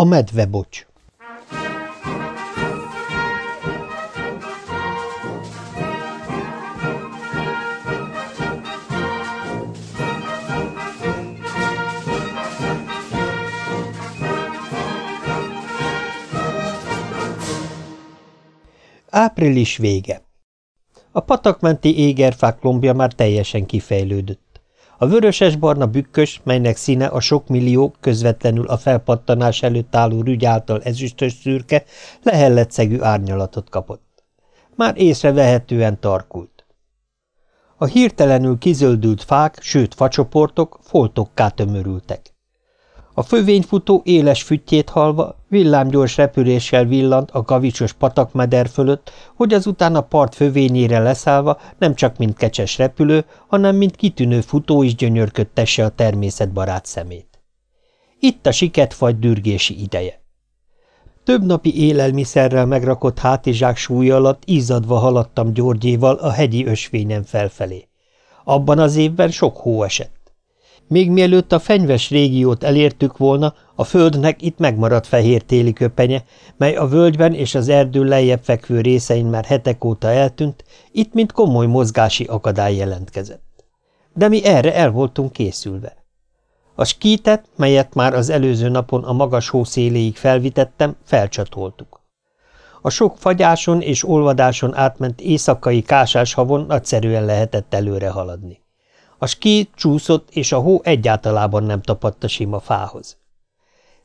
A medvebocs Április vége. A patakmenti égerfák lombja már teljesen kifejlődött. A vöröses-barna bükkös, melynek színe a sok millió, közvetlenül a felpattanás előtt álló rügy által ezüstös szürke, lehelletszegű árnyalatot kapott. Már észrevehetően tarkult. A hirtelenül kizöldült fák, sőt facsoportok foltokká tömörültek. A fövényfutó éles füttyét halva villámgyors repüléssel villant a kavicsos patakmeder fölött, hogy azután a part fövényére leszállva nem csak mint kecses repülő, hanem mint kitűnő futó is gyönyörködtesse a természetbarát szemét. Itt a siketfagy dürgési ideje. Több napi élelmiszerrel megrakott hátizsák súly alatt izzadva haladtam Györgyéval a hegyi ösvényen felfelé. Abban az évben sok hó esett. Még mielőtt a fenyves régiót elértük volna, a földnek itt megmaradt fehér téli köpenye, mely a völgyben és az erdő lejjebb fekvő részein már hetek óta eltűnt, itt mint komoly mozgási akadály jelentkezett. De mi erre el voltunk készülve. A skítet, melyet már az előző napon a magas hó széléig felvitettem, felcsatoltuk. A sok fagyáson és olvadáson átment éjszakai kásás havon nagyszerűen lehetett előre haladni. A ski csúszott, és a hó egyáltalában nem tapadt a sima fához.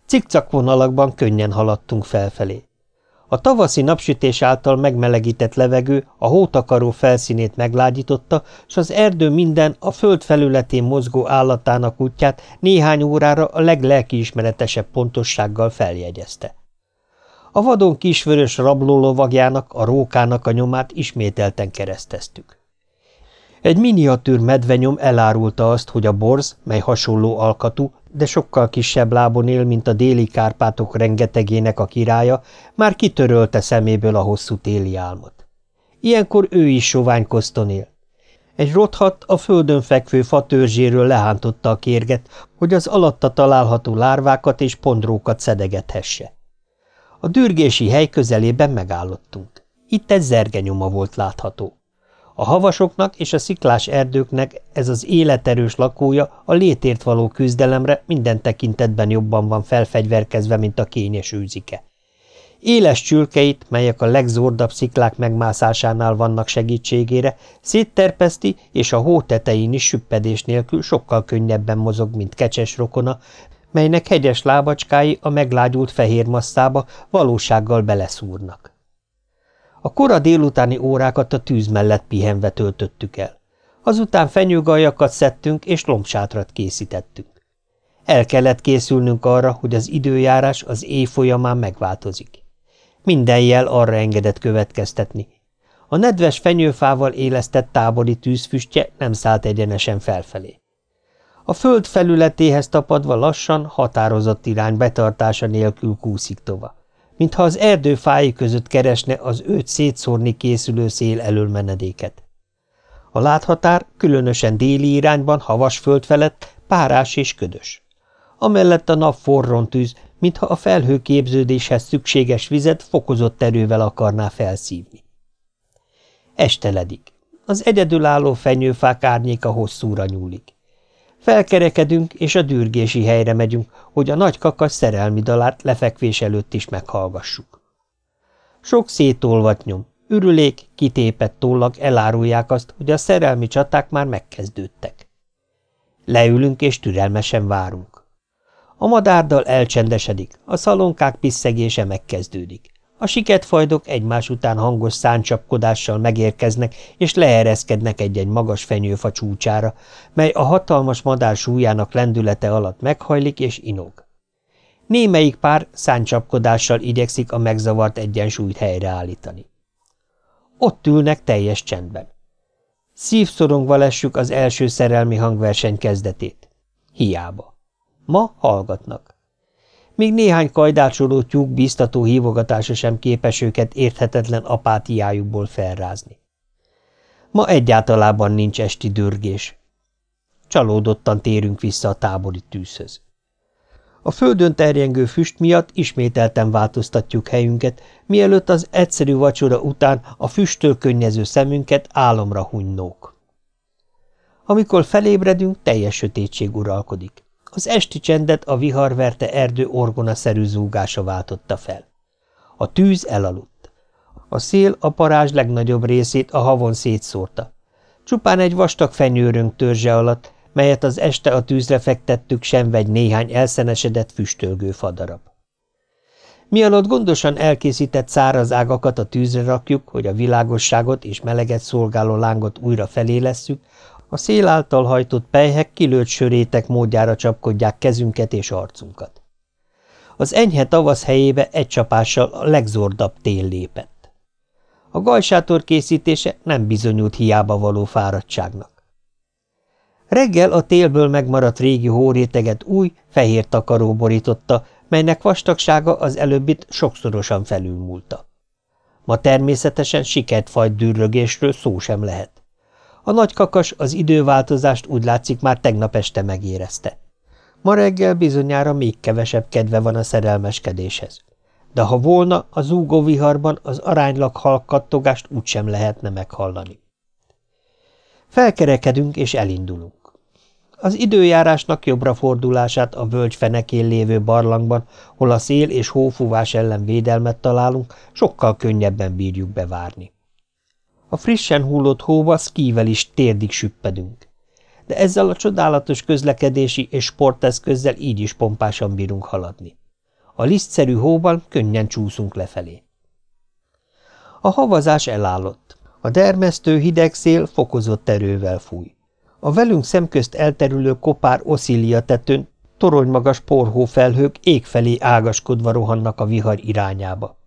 Cikcak vonalakban könnyen haladtunk felfelé. A tavaszi napsütés által megmelegített levegő a hótakaró felszínét meglágyította, s az erdő minden a föld felületén mozgó állatának útját néhány órára a leglelkiismeretesebb pontossággal feljegyezte. A vadon kisvörös rablólovagjának, a rókának a nyomát ismételten kereszteztük. Egy miniatűr medvenyom elárulta azt, hogy a borz, mely hasonló alkatú, de sokkal kisebb lábon él, mint a déli Kárpátok rengetegének a királya, már kitörölte szeméből a hosszú téli álmot. Ilyenkor ő is soványkozton él. Egy rothat a földön fekvő fatörzséről lehántotta a kérget, hogy az alatta található lárvákat és pondrókat szedegethesse. A dürgési hely közelében megállottunk. Itt egy zergenyoma volt látható. A havasoknak és a sziklás erdőknek ez az életerős lakója a létért való küzdelemre minden tekintetben jobban van felfegyverkezve, mint a kényes őzike. Éles csülkeit, melyek a legzordabb sziklák megmászásánál vannak segítségére, szétterpeszti, és a hó tetején is süppedés nélkül sokkal könnyebben mozog, mint kecses rokona, melynek hegyes lábacskái a meglágyult fehér masszába valósággal beleszúrnak. A kora délutáni órákat a tűz mellett pihenve töltöttük el. Azután fenyőgajakat szedtünk, és lombsátrat készítettünk. El kellett készülnünk arra, hogy az időjárás az éj folyamán megváltozik. Minden jel arra engedett következtetni. A nedves fenyőfával élesztett tábori tűzfüstje nem szállt egyenesen felfelé. A föld felületéhez tapadva lassan, határozott irány betartása nélkül kúszik tovább mintha az erdő fái között keresne az őt szétszórni készülő szél elől menedéket. A láthatár különösen déli irányban, havas föld felett, párás és ködös. Amellett a nap forron tűz, mintha a felhőképződéshez szükséges vizet fokozott erővel akarná felszívni. Esteledik. Az egyedülálló fenyőfák árnyéka hosszúra nyúlik. Felkerekedünk, és a dürgési helyre megyünk, hogy a nagy kakas szerelmi dalát lefekvés előtt is meghallgassuk. Sok szétolvat nyom, ürülék, kitépett tollag elárulják azt, hogy a szerelmi csaták már megkezdődtek. Leülünk, és türelmesen várunk. A madárdal elcsendesedik, a szalonkák piszegése megkezdődik. A siketfajdok egymás után hangos száncsapkodással megérkeznek, és leereszkednek egy-egy magas fenyőfa csúcsára, mely a hatalmas madár súlyának lendülete alatt meghajlik és inog. Némelyik pár száncsapkodással igyekszik a megzavart egyensúlyt helyreállítani. Ott ülnek teljes csendben. Szívszorongva lessük az első szerelmi hangverseny kezdetét. Hiába. Ma hallgatnak. Még néhány kajdácsoló tyúk biztató hívogatása sem képes őket érthetetlen apátiájukból felrázni. Ma egyáltalában nincs esti dörgés. Csalódottan térünk vissza a tábori tűzhöz. A földön terjengő füst miatt ismételten változtatjuk helyünket, mielőtt az egyszerű vacsora után a füsttől könnyező szemünket álomra hunynók. Amikor felébredünk, teljes sötétség uralkodik. Az esti csendet a viharverte erdő orgonaszerű zúgása váltotta fel. A tűz elaludt. A szél a parázs legnagyobb részét a havon szétszórta. Csupán egy vastag fenyőrünk törzse alatt, melyet az este a tűzre fektettük, sem vegy néhány elszenesedett füstölgő fadarab. Mi alatt gondosan elkészített száraz ágakat a tűzre rakjuk, hogy a világosságot és meleget szolgáló lángot újra felélesszük, a szél által hajtott pejhek kilőtt sörétek módjára csapkodják kezünket és arcunkat. Az enyhe tavasz helyébe egy csapással a legzordabb tél lépett. A gajsátor készítése nem bizonyult hiába való fáradtságnak. Reggel a télből megmaradt régi hóréteget új, fehér takaró borította, melynek vastagsága az előbbit sokszorosan felülmúlta. Ma természetesen sikertfajt dűrrögésről szó sem lehet. A nagy kakas az időváltozást úgy látszik már tegnap este megérezte. Ma reggel bizonyára még kevesebb kedve van a szerelmeskedéshez. De ha volna, a zúgó viharban az aránylag halkattogást úgysem lehetne meghallani. Felkerekedünk és elindulunk. Az időjárásnak jobbra fordulását a völgy fenekén lévő barlangban, hol a szél és hófúvás ellen védelmet találunk, sokkal könnyebben bírjuk bevárni. A frissen hullott hóba szkível is térdig süppedünk. De ezzel a csodálatos közlekedési és sporteszközzel így is pompásan bírunk haladni. A lisztszerű hóban könnyen csúszunk lefelé. A havazás elállott. A dermesztő hideg szél fokozott erővel fúj. A velünk szemközt elterülő kopár oszília tetőn toronymagas porhófelhők ég felé ágaskodva rohannak a vihar irányába.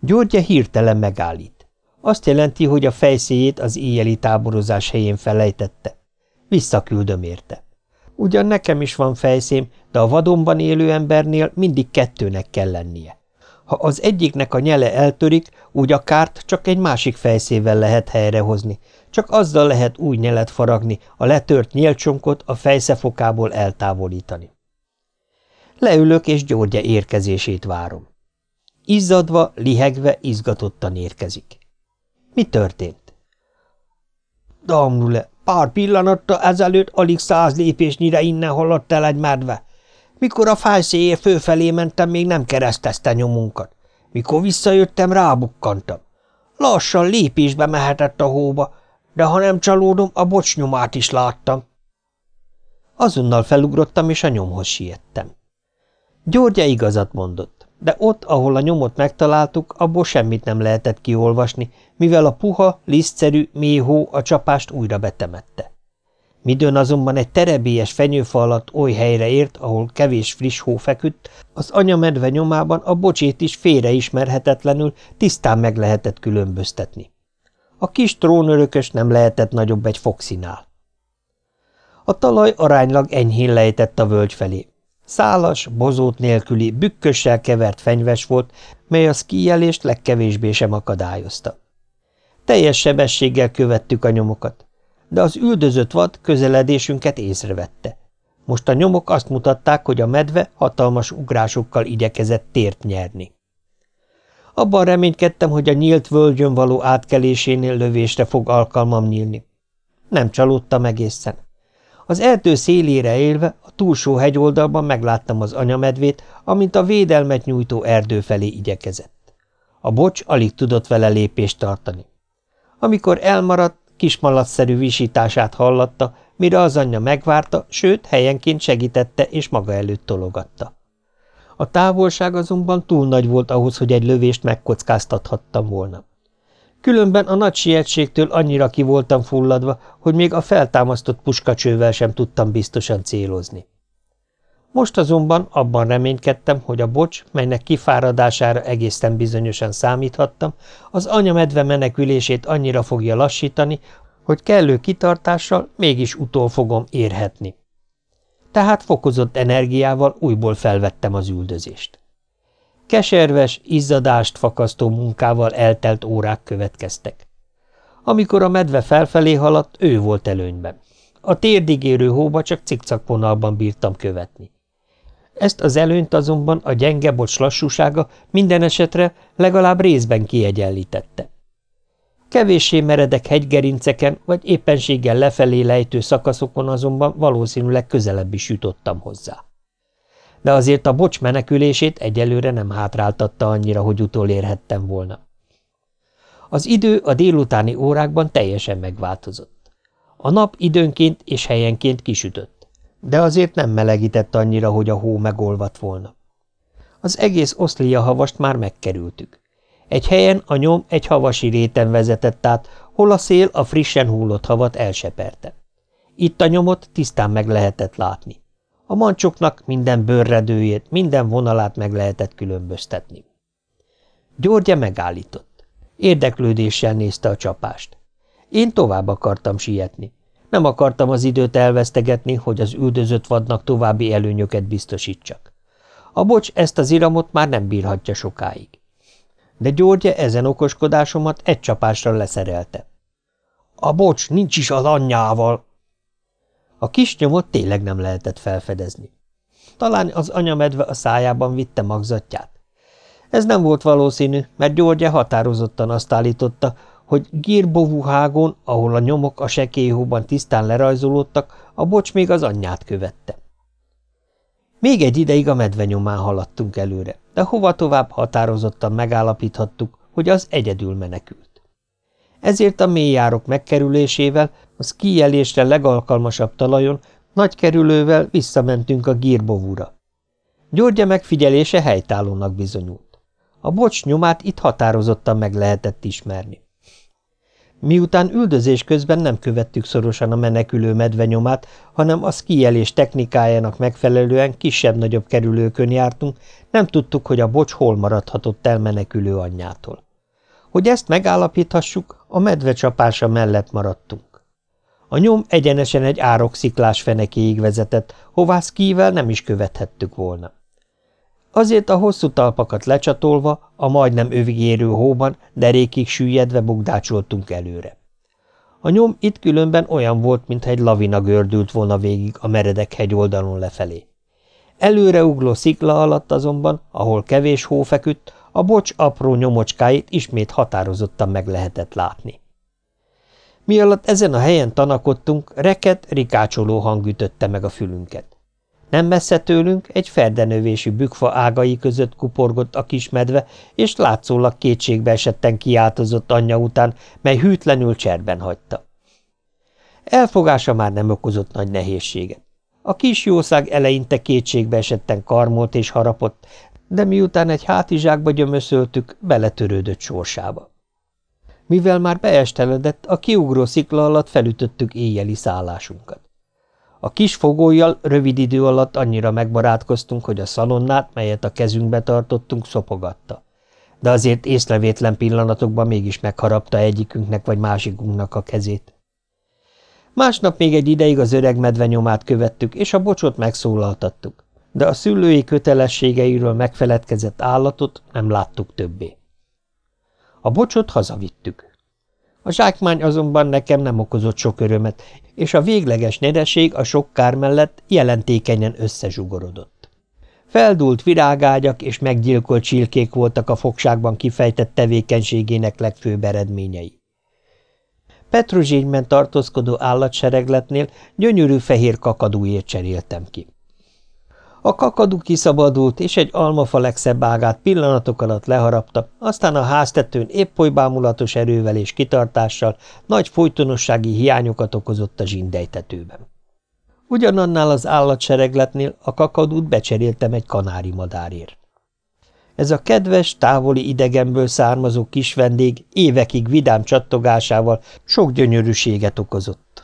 Györgye hirtelen megállít. Azt jelenti, hogy a fejszéjét az éjjeli táborozás helyén felejtette. Visszaküldöm érte. Ugyan nekem is van fejszém, de a vadonban élő embernél mindig kettőnek kell lennie. Ha az egyiknek a nyele eltörik, úgy a kárt csak egy másik fejszével lehet helyrehozni, csak azzal lehet új nyelet faragni, a letört nyélcsonkot a fejszefokából eltávolítani. Leülök, és Györgye érkezését várom. Izzadva, lihegve, izgatottan érkezik. Mi történt? Damnule, pár pillanattal ezelőtt alig száz lépésnyire innen haladt el egy medve. Mikor a fájszéjé főfelé mentem, még nem keresztezte nyomunkat. Mikor visszajöttem, rábukkantam. Lassan lépésbe mehetett a hóba, de ha nem csalódom, a bocsnyomát is láttam. Azonnal felugrottam, és a nyomhoz siettem. Györgye igazat mondott, de ott, ahol a nyomot megtaláltuk, abból semmit nem lehetett kiolvasni, mivel a puha, lisztszerű, méhó a csapást újra betemette. Midőn azonban egy terebélyes fenyőfa alatt oly helyre ért, ahol kevés friss hó feküdt, az anyamedve nyomában a bocsét is félreismerhetetlenül tisztán meg lehetett különböztetni. A kis trónörökös nem lehetett nagyobb egy foxinál. A talaj aránylag enyhén lejtett a völgy felé. Szálas, bozót nélküli, bükkössel kevert fenyves volt, mely a szkíjelést legkevésbé sem akadályozta. Teljes sebességgel követtük a nyomokat, de az üldözött vad közeledésünket észrevette. Most a nyomok azt mutatták, hogy a medve hatalmas ugrásokkal igyekezett tért nyerni. Abban reménykedtem, hogy a nyílt völgyön való átkelésénél lövésre fog alkalmam nyílni. Nem csalódtam egészen. Az erdő szélére élve a túlsó hegyoldalban megláttam az anyamedvét, amint a védelmet nyújtó erdő felé igyekezett. A bocs alig tudott vele lépést tartani. Amikor elmaradt, kismalacszerű visítását hallatta, mire az anyja megvárta, sőt, helyenként segítette és maga előtt tologatta. A távolság azonban túl nagy volt ahhoz, hogy egy lövést megkockáztathattam volna. Különben a nagy sietségtől annyira ki voltam fulladva, hogy még a feltámasztott puskacsővel sem tudtam biztosan célozni. Most azonban abban reménykedtem, hogy a bocs, melynek kifáradására egészen bizonyosan számíthattam, az anyamedve menekülését annyira fogja lassítani, hogy kellő kitartással mégis utol fogom érhetni tehát fokozott energiával újból felvettem az üldözést. Keserves, izzadást fakasztó munkával eltelt órák következtek. Amikor a medve felfelé haladt, ő volt előnyben. A térdigérő hóba csak cikcak vonalban bírtam követni. Ezt az előnyt azonban a gyenge bocs lassúsága minden esetre legalább részben kiegyenlítette. Kevéssé meredek hegygerinceken vagy éppenséggel lefelé lejtő szakaszokon azonban valószínűleg közelebb is jutottam hozzá. De azért a bocs menekülését egyelőre nem hátráltatta annyira, hogy utolérhettem volna. Az idő a délutáni órákban teljesen megváltozott. A nap időnként és helyenként kisütött, de azért nem melegített annyira, hogy a hó megolvadt volna. Az egész oszlia havast már megkerültük. Egy helyen a nyom egy havasi réten vezetett át, hol a szél a frissen hullott havat elseperte. Itt a nyomot tisztán meg lehetett látni. A mancsoknak minden bőrredőjét, minden vonalát meg lehetett különböztetni. Györgye megállított. Érdeklődéssel nézte a csapást. Én tovább akartam sietni. Nem akartam az időt elvesztegetni, hogy az üldözött vadnak további előnyöket biztosítsak. A bocs ezt az iramot már nem bírhatja sokáig de Györgye ezen okoskodásomat egy csapásra leszerelte. A bocs nincs is az anyjával. A kis nyomot tényleg nem lehetett felfedezni. Talán az anyamedve a szájában vitte magzatját. Ez nem volt valószínű, mert Györgye határozottan azt állította, hogy Gírbovuhágon, ahol a nyomok a sekélyhóban tisztán lerajzolódtak, a bocs még az anyját követte. Még egy ideig a medve nyomán haladtunk előre, de hova tovább határozottan megállapíthattuk, hogy az egyedül menekült. Ezért a mélyjárok megkerülésével a szkíjelésre legalkalmasabb talajon nagy kerülővel visszamentünk a Gírbovúra. Györgye megfigyelése helytállónak bizonyult. A bocs nyomát itt határozottan meg lehetett ismerni. Miután üldözés közben nem követtük szorosan a menekülő medve nyomát, hanem a szkijelés technikájának megfelelően kisebb-nagyobb kerülőkön jártunk, nem tudtuk, hogy a bocs hol maradhatott el menekülő anyjától. Hogy ezt megállapíthassuk, a medve csapása mellett maradtunk. A nyom egyenesen egy ároksziklás fenekéig vezetett, hová szkível nem is követhettük volna. Azért a hosszú talpakat lecsatolva, a majdnem övig érő hóban, derékig süllyedve bugdácsoltunk előre. A nyom itt különben olyan volt, mintha egy lavina gördült volna végig a meredek hegyoldalon lefelé. Előreugló szikla alatt azonban, ahol kevés hó feküdt, a bocs apró nyomocskáit ismét határozottan meg lehetett látni. Mi alatt ezen a helyen tanakodtunk, reket, rikácsoló hang ütötte meg a fülünket. Nem messze tőlünk egy ferdenövésű bükfa ágai között kuporgott a kismedve, és látszólag kétségbe esetten kiáltozott anyja után, mely hűtlenül cserben hagyta. Elfogása már nem okozott nagy nehézséget. A kis jószág eleinte kétségbe esetten karmolt és harapott, de miután egy hátizsákba gyömöszöltük, beletörődött sorsába. Mivel már beesteledett, a kiugró szikla alatt felütöttük éjjeli szállásunkat. A kis fogójjal rövid idő alatt annyira megbarátkoztunk, hogy a szalonnát, melyet a kezünkbe tartottunk, szopogatta. De azért észrevétlen pillanatokban mégis megharapta egyikünknek vagy másikunknak a kezét. Másnap még egy ideig az öreg medve nyomát követtük, és a bocsot megszólaltattuk, de a szülői kötelességeiről megfeledkezett állatot nem láttuk többé. A bocsot hazavittük. A zsákmány azonban nekem nem okozott sok örömet, és a végleges nyereség a sok kár mellett jelentékenyen összezsugorodott. Feldult virágágyak és meggyilkolt csilkék voltak a fogságban kifejtett tevékenységének legfőbb eredményei. Petruzsényben tartózkodó állatseregletnél gyönyörű fehér kakadúért cseréltem ki. A kakadu kiszabadult, és egy almafa legszebb ágát pillanatok alatt leharapta, aztán a háztetőn épp oly bámulatos erővel és kitartással nagy folytonossági hiányokat okozott a zsindejtetőben. Ugyanannál az állatseregletnél a kakadút becseréltem egy kanári madárért. Ez a kedves, távoli idegenből származó kis vendég évekig vidám csattogásával sok gyönyörűséget okozott.